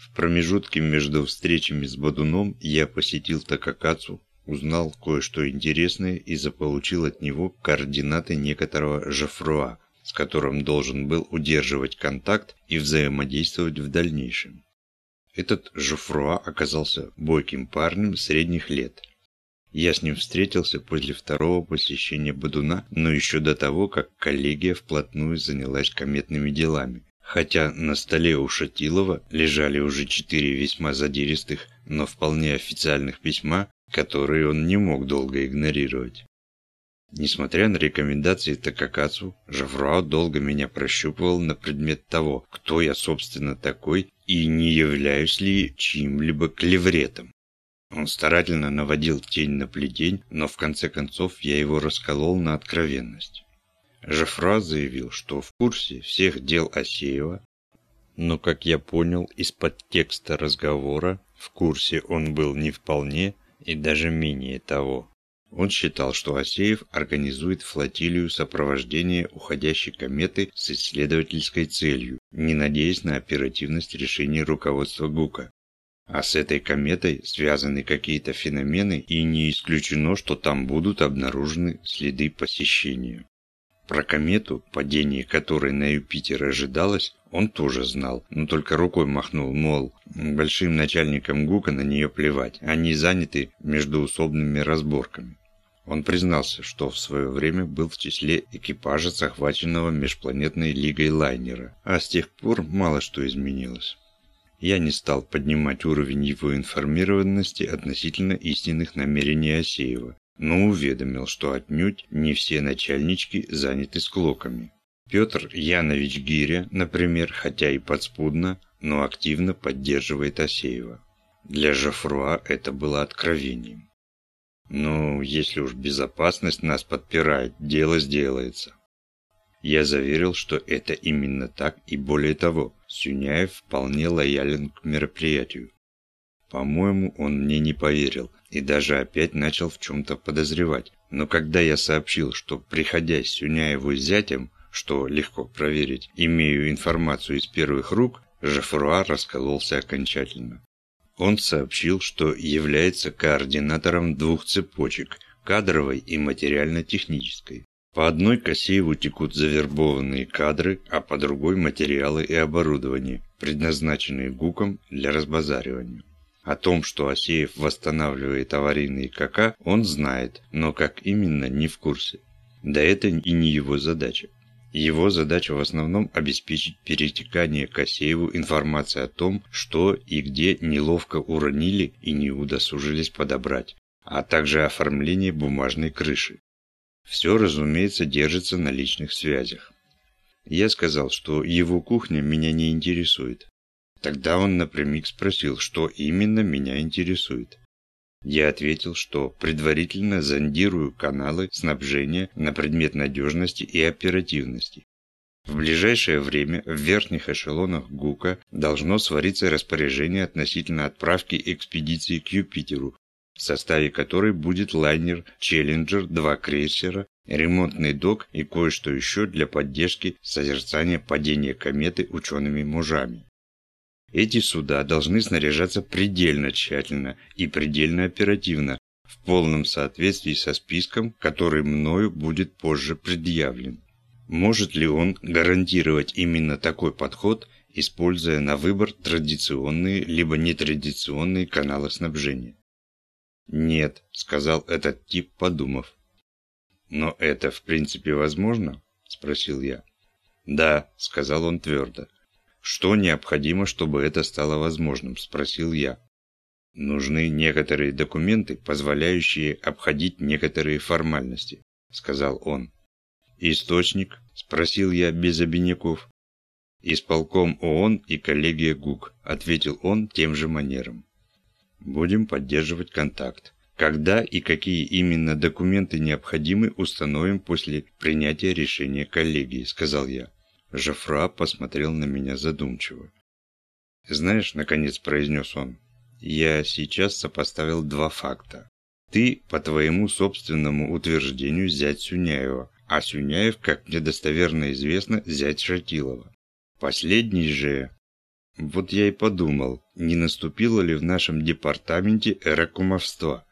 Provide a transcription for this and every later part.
В промежутке между встречами с Бадуном я посетил Такакацу, узнал кое-что интересное и заполучил от него координаты некоторого Жофруа, с которым должен был удерживать контакт и взаимодействовать в дальнейшем. Этот Жофруа оказался бойким парнем средних лет. Я с ним встретился после второго посещения Бадуна, но еще до того, как коллегия вплотную занялась кометными делами. Хотя на столе у Шатилова лежали уже четыре весьма задиристых, но вполне официальных письма, которые он не мог долго игнорировать. Несмотря на рекомендации Такакацу, Жавруа долго меня прощупывал на предмет того, кто я собственно такой и не являюсь ли чьим-либо клевретом. Он старательно наводил тень на плетень, но в конце концов я его расколол на откровенность. Жефра заявил, что в курсе всех дел Асеева, но, как я понял из подтекста разговора, в курсе он был не вполне и даже менее того. Он считал, что Асеев организует флотилию сопровождения уходящей кометы с исследовательской целью, не надеясь на оперативность решений руководства ГУКа. А с этой кометой связаны какие-то феномены, и не исключено, что там будут обнаружены следы посещения. Про комету, падение которой на Юпитер ожидалось, он тоже знал, но только рукой махнул, мол, большим начальникам ГУКа на нее плевать, они заняты междуусобными разборками. Он признался, что в свое время был в числе экипажа захваченного межпланетной лигой лайнера, а с тех пор мало что изменилось. Я не стал поднимать уровень его информированности относительно истинных намерений Асеева, но уведомил, что отнюдь не все начальнички заняты склоками. Петр Янович Гиря, например, хотя и подспудно, но активно поддерживает Асеева. Для Жофруа это было откровением. Ну, если уж безопасность нас подпирает, дело сделается. Я заверил, что это именно так и более того, Сюняев вполне лоялен к мероприятию. По-моему, он мне не поверил и даже опять начал в чем-то подозревать. Но когда я сообщил, что приходя Сюняеву зятем, что легко проверить, имею информацию из первых рук, Жафруа раскололся окончательно. Он сообщил, что является координатором двух цепочек – кадровой и материально-технической. По одной к Асееву текут завербованные кадры, а по другой – материалы и оборудование, предназначенные ГУКом для разбазаривания. О том, что Асеев восстанавливает аварийные КК, он знает, но как именно – не в курсе. Да это и не его задача. Его задача в основном обеспечить перетекание Косееву информации о том, что и где неловко уронили и не удосужились подобрать, а также оформление бумажной крыши. Все, разумеется, держится на личных связях. Я сказал, что его кухня меня не интересует. Тогда он напрямик спросил, что именно меня интересует. Я ответил, что предварительно зондирую каналы снабжения на предмет надежности и оперативности. В ближайшее время в верхних эшелонах ГУКа должно свариться распоряжение относительно отправки экспедиции к Юпитеру, в составе которой будет лайнер «Челленджер», два крейсера, ремонтный док и кое-что еще для поддержки созерцания падения кометы учеными-мужами. Эти суда должны снаряжаться предельно тщательно и предельно оперативно, в полном соответствии со списком, который мною будет позже предъявлен. Может ли он гарантировать именно такой подход, используя на выбор традиционные либо нетрадиционные каналы снабжения? «Нет», – сказал этот тип, подумав. «Но это в принципе возможно?» – спросил я. «Да», – сказал он твердо. «Что необходимо, чтобы это стало возможным?» – спросил я. «Нужны некоторые документы, позволяющие обходить некоторые формальности», – сказал он. «Источник?» – спросил я без обиняков. «Исполком ООН и коллегия ГУК», – ответил он тем же манером. «Будем поддерживать контакт. Когда и какие именно документы необходимы, установим после принятия решения коллегии», – сказал я. Жофра посмотрел на меня задумчиво. «Знаешь, — наконец произнес он, — я сейчас сопоставил два факта. Ты, по твоему собственному утверждению, зять Сюняева, а Сюняев, как мне достоверно известно, зять Шатилова. Последний же... Вот я и подумал, не наступило ли в нашем департаменте эра кумовства.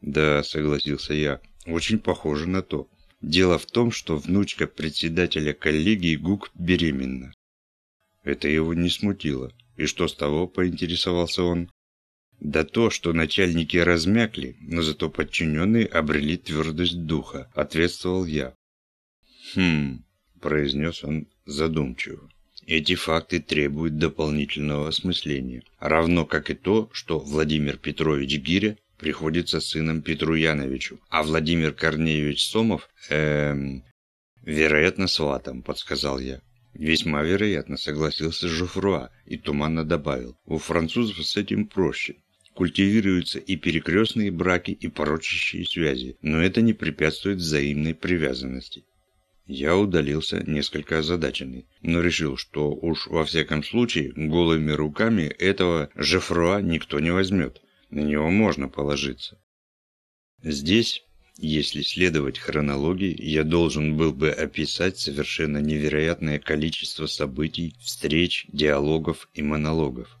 Да, согласился я, очень похоже на то. Дело в том, что внучка председателя коллегии ГУК беременна. Это его не смутило. И что с того, поинтересовался он. Да то, что начальники размякли, но зато подчиненные обрели твердость духа, ответствовал я. Хм, произнес он задумчиво. Эти факты требуют дополнительного осмысления, равно как и то, что Владимир Петрович Гиря приходится сыном Петру Яновичу, а Владимир Корнеевич Сомов, эм, вероятно, сватом, подсказал я. Весьма вероятно, согласился Жофруа и туманно добавил. У французов с этим проще. Культивируются и перекрестные браки, и порочащие связи, но это не препятствует взаимной привязанности. Я удалился несколько озадаченный, но решил, что уж во всяком случае голыми руками этого Жефруа никто не возьмет. На него можно положиться. Здесь, если следовать хронологии, я должен был бы описать совершенно невероятное количество событий, встреч, диалогов и монологов.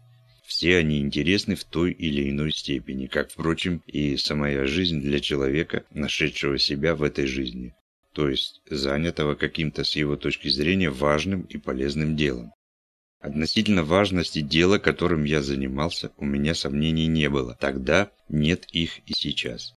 Все они интересны в той или иной степени, как, впрочем, и самая жизнь для человека, нашедшего себя в этой жизни то есть занятого каким-то с его точки зрения важным и полезным делом. Относительно важности дела, которым я занимался, у меня сомнений не было. Тогда нет их и сейчас.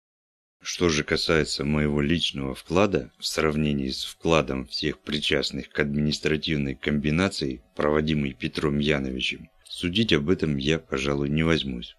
Что же касается моего личного вклада, в сравнении с вкладом всех причастных к административной комбинации, проводимой Петром Яновичем, судить об этом я, пожалуй, не возьмусь.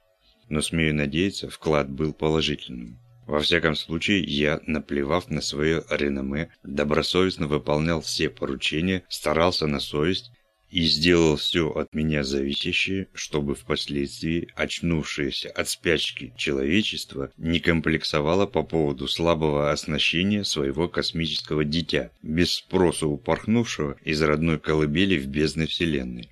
Но смею надеяться, вклад был положительным. Во всяком случае, я, наплевав на свое реноме, добросовестно выполнял все поручения, старался на совесть и сделал все от меня зависящее, чтобы впоследствии очнувшееся от спячки человечество не комплексовало по поводу слабого оснащения своего космического дитя, без спроса упорхнувшего из родной колыбели в бездны Вселенной.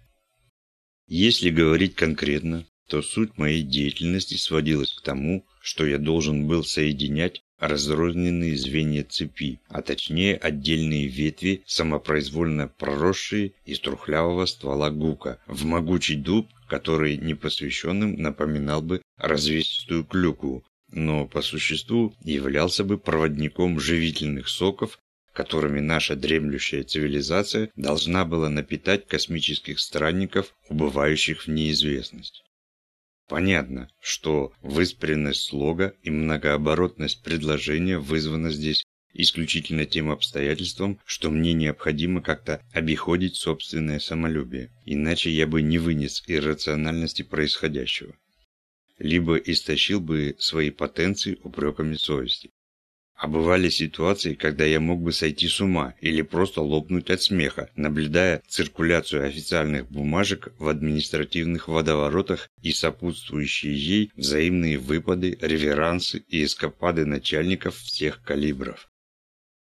Если говорить конкретно, то суть моей деятельности сводилась к тому, что я должен был соединять разрозненные звенья цепи, а точнее отдельные ветви, самопроизвольно проросшие из трухлявого ствола гука, в могучий дуб, который непосвященным напоминал бы развесистую клюкву, но по существу являлся бы проводником живительных соков, которыми наша дремлющая цивилизация должна была напитать космических странников, убывающих в неизвестность. Понятно, что выспренность слога и многооборотность предложения вызвана здесь исключительно тем обстоятельством, что мне необходимо как-то обиходить собственное самолюбие, иначе я бы не вынес иррациональности происходящего. Либо истощил бы свои потенции упреками совести. А бывали ситуации, когда я мог бы сойти с ума или просто лопнуть от смеха, наблюдая циркуляцию официальных бумажек в административных водоворотах и сопутствующие ей взаимные выпады, реверансы и эскапады начальников всех калибров.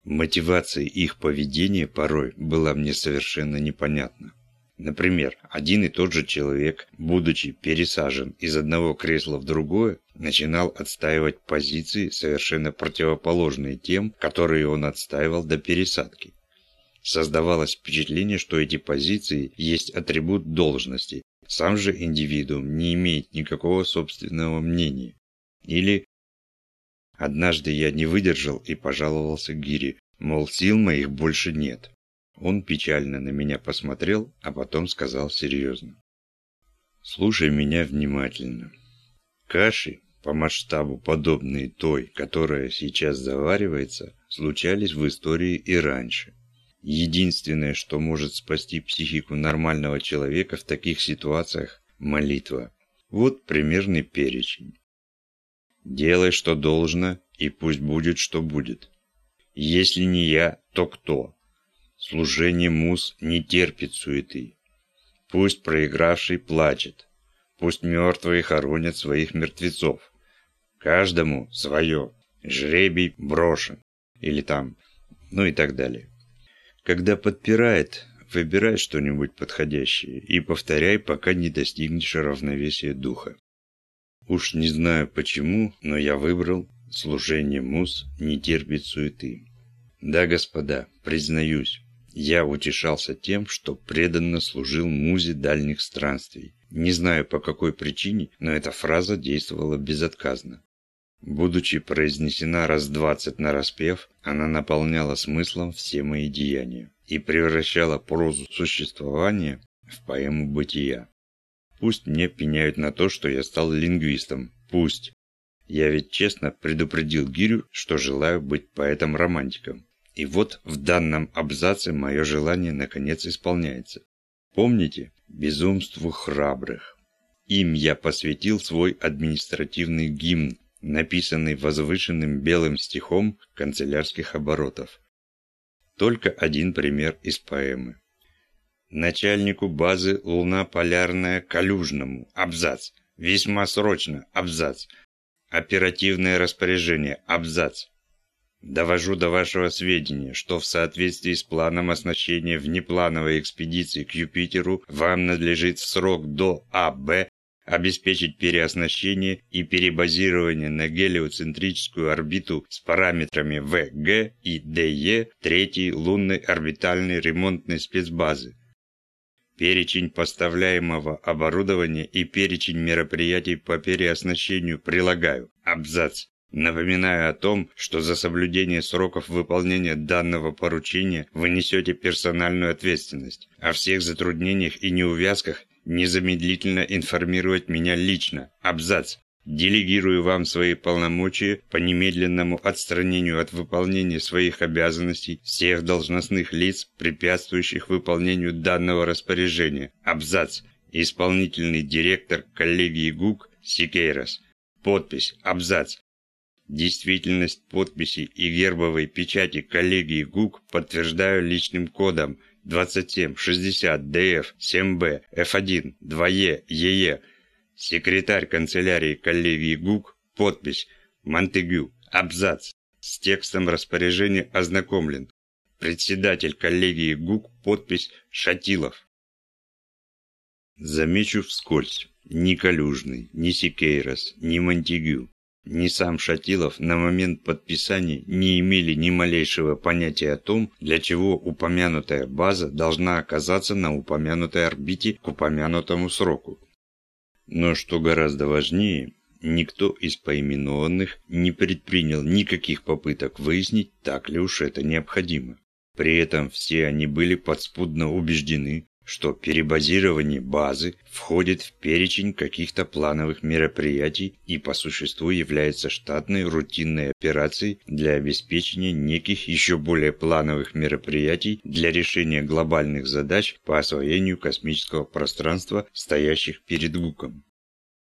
Мотивация их поведения порой была мне совершенно непонятна. Например, один и тот же человек, будучи пересажен из одного кресла в другое, начинал отстаивать позиции, совершенно противоположные тем, которые он отстаивал до пересадки. Создавалось впечатление, что эти позиции есть атрибут должности, сам же индивидуум не имеет никакого собственного мнения. Или Однажды я не выдержал и пожаловался Гире, мол, сил моих больше нет. Он печально на меня посмотрел, а потом сказал серьезно. «Слушай меня внимательно. Каши, по масштабу подобные той, которая сейчас заваривается, случались в истории и раньше. Единственное, что может спасти психику нормального человека в таких ситуациях – молитва. Вот примерный перечень. Делай, что должно, и пусть будет, что будет. Если не я, то кто? Служение мус не терпит суеты. Пусть проигравший плачет. Пусть мертвые хоронят своих мертвецов. Каждому свое. Жребий брошен. Или там, ну и так далее. Когда подпирает, выбирай что-нибудь подходящее и повторяй, пока не достигнешь равновесия духа. Уж не знаю почему, но я выбрал служение мус не терпит суеты. Да, господа, признаюсь, Я утешался тем, что преданно служил музе дальних странствий. Не знаю по какой причине, но эта фраза действовала безотказно. Будучи произнесена раз двадцать на распев, она наполняла смыслом все мои деяния и превращала прозу существования в поэму бытия. Пусть мне пеняют на то, что я стал лингвистом. Пусть. Я ведь честно предупредил Гирю, что желаю быть поэтом-романтиком. И вот в данном абзаце мое желание наконец исполняется. Помните? Безумству храбрых. Им я посвятил свой административный гимн, написанный возвышенным белым стихом канцелярских оборотов. Только один пример из поэмы. Начальнику базы Луна Полярная Калюжному. Абзац. Весьма срочно. Абзац. Оперативное распоряжение. Абзац. Довожу до вашего сведения, что в соответствии с планом оснащения внеплановой экспедиции к Юпитеру вам надлежит в срок до АБ обеспечить переоснащение и перебазирование на гелиоцентрическую орбиту с параметрами ВГ и ДЕ третьей лунной орбитальной ремонтной спецбазы Перечень поставляемого оборудования и перечень мероприятий по переоснащению прилагаю. Абзац. Напоминаю о том, что за соблюдение сроков выполнения данного поручения вы несете персональную ответственность. О всех затруднениях и неувязках незамедлительно информировать меня лично. Абзац. Делегирую вам свои полномочия по немедленному отстранению от выполнения своих обязанностей всех должностных лиц, препятствующих выполнению данного распоряжения. Абзац. Исполнительный директор коллегии ГУК Сикейрос. Подпись. Абзац. Действительность подписи и гербовой печати коллегии ГУК подтверждаю личным кодом 2760 DF 7B F1 2E EE Секретарь канцелярии коллегии ГУК, подпись Монтегю, абзац. С текстом распоряжения ознакомлен. Председатель коллегии ГУК, подпись Шатилов. Замечу вскользь, ни Калюжный, ни Сикейрос, ни Монтегю, ни сам Шатилов на момент подписания не имели ни малейшего понятия о том, для чего упомянутая база должна оказаться на упомянутой орбите к упомянутому сроку. Но что гораздо важнее, никто из поименованных не предпринял никаких попыток выяснить, так ли уж это необходимо. При этом все они были подспудно убеждены, что перебазирование базы входит в перечень каких-то плановых мероприятий и по существу является штатной рутинной операцией для обеспечения неких еще более плановых мероприятий для решения глобальных задач по освоению космического пространства, стоящих перед ГУКом.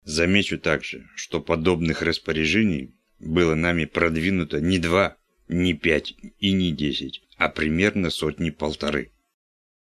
Замечу также, что подобных распоряжений было нами продвинуто не два, не пять и не десять, а примерно сотни-полторы.